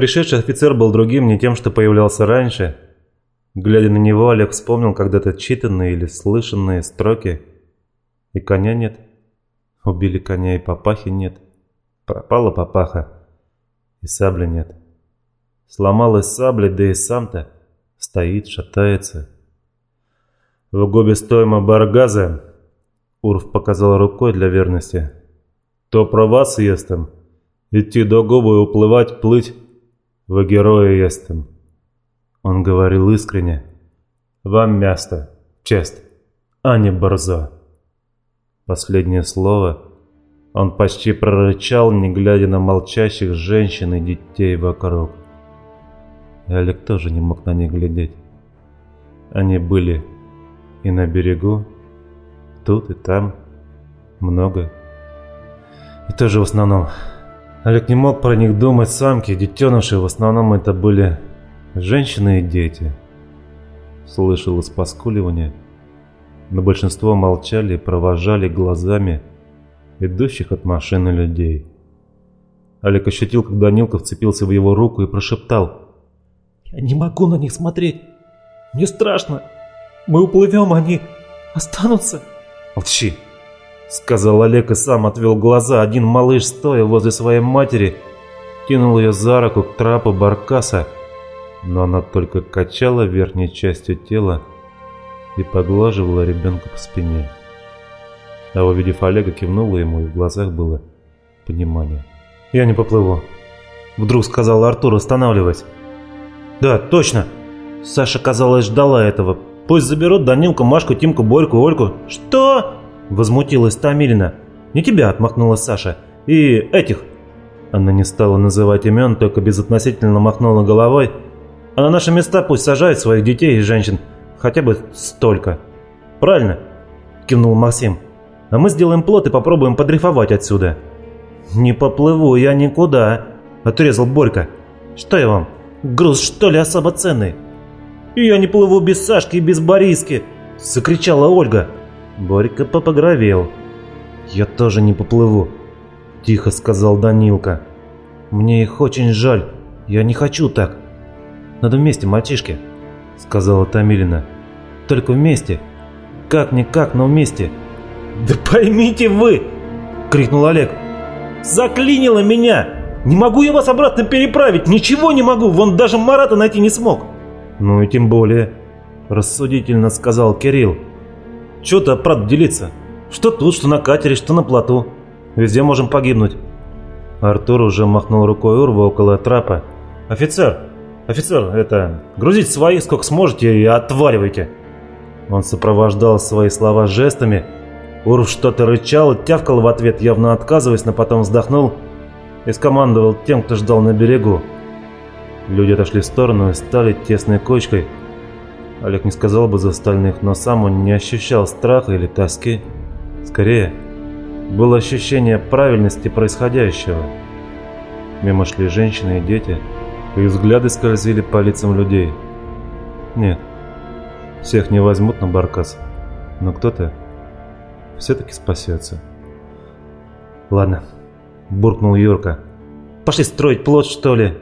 Пришедший офицер был другим, не тем, что появлялся раньше. Глядя на него, Олег вспомнил когда-то читанные или слышанные строки. И коня нет. Убили коня, и папахи нет. Пропала папаха, и сабли нет. Сломалась сабля, да и сам-то стоит, шатается. В угобе стоима баргаза Урф показал рукой для верности. То про вас естем. Идти до губы и уплывать, плыть. Вы герои естем. Он говорил искренне. Вам место, честь, а не борзо. Последнее слово он почти прорычал, не глядя на молчащих женщин и детей вокруг. И Олег тоже не мог на них глядеть. Они были и на берегу, тут и там, много. И тоже в основном. Олег не мог про них думать, самки, детеныши, в основном это были женщины и дети. Слышалось поскуливание, но большинство молчали и провожали глазами идущих от машины людей. Олег ощутил, как Данилка вцепился в его руку и прошептал. «Я не могу на них смотреть. Мне страшно. Мы уплывем, они останутся». «Молчи!» — сказал Олег и сам отвел глаза. Один малыш, стоя возле своей матери, кинул ее за руку к трапу баркаса, но она только качала верхней частью тела и поглаживала ребенка по спине. А увидев Олега, кивнула ему, и в глазах было понимание. «Я не поплыву», — вдруг сказал Артур, останавливаясь. «Да, точно!» Саша, казалось, ждала этого. «Пусть заберут Данилку, Машку, Тимку, Борьку, Ольку». «Что?» — возмутилась Тамилина. «Не тебя», — отмахнула Саша. «И этих». Она не стала называть имен, только безотносительно махнула головой. «А на наши места пусть сажают своих детей и женщин. Хотя бы столько». «Правильно?» — кивнул Максим. А мы сделаем плот и попробуем подрифовать отсюда». «Не поплыву я никуда», — отрезал Борька. «Что я вам, груз что ли особо ценный?» «Я не плыву без Сашки и без Бориски», — закричала Ольга. Борька попогровел. «Я тоже не поплыву», — тихо сказал Данилка. «Мне их очень жаль. Я не хочу так». «Надо вместе, мальчишки», — сказала Тамилина. «Только вместе. Как-никак, но вместе». «Да поймите вы!» — крикнул Олег. «Заклинило меня! Не могу я вас обратно переправить! Ничего не могу! Вон даже Марата найти не смог!» «Ну и тем более», — рассудительно сказал Кирилл. «Чего-то, правда, делиться? Что тут, что на катере, что на плоту. Везде можем погибнуть». Артур уже махнул рукой Урва около трапа. «Офицер! Офицер, это... Грузите свои сколько сможете и отваливайте!» Он сопровождал свои слова жестами, Урв что-то рычал, тявкал в ответ, явно отказываясь, но потом вздохнул и скомандовал тем, кто ждал на берегу. Люди отошли в сторону и стали тесной кочкой. Олег не сказал бы за остальных, но сам он не ощущал страха или тоски. Скорее, было ощущение правильности происходящего. Мимо шли женщины и дети, и взгляды скользили по лицам людей. Нет, всех не возьмут на баркас, но кто-то все-таки спасется. «Ладно», – буркнул Юрка. «Пошли строить плод, что ли?»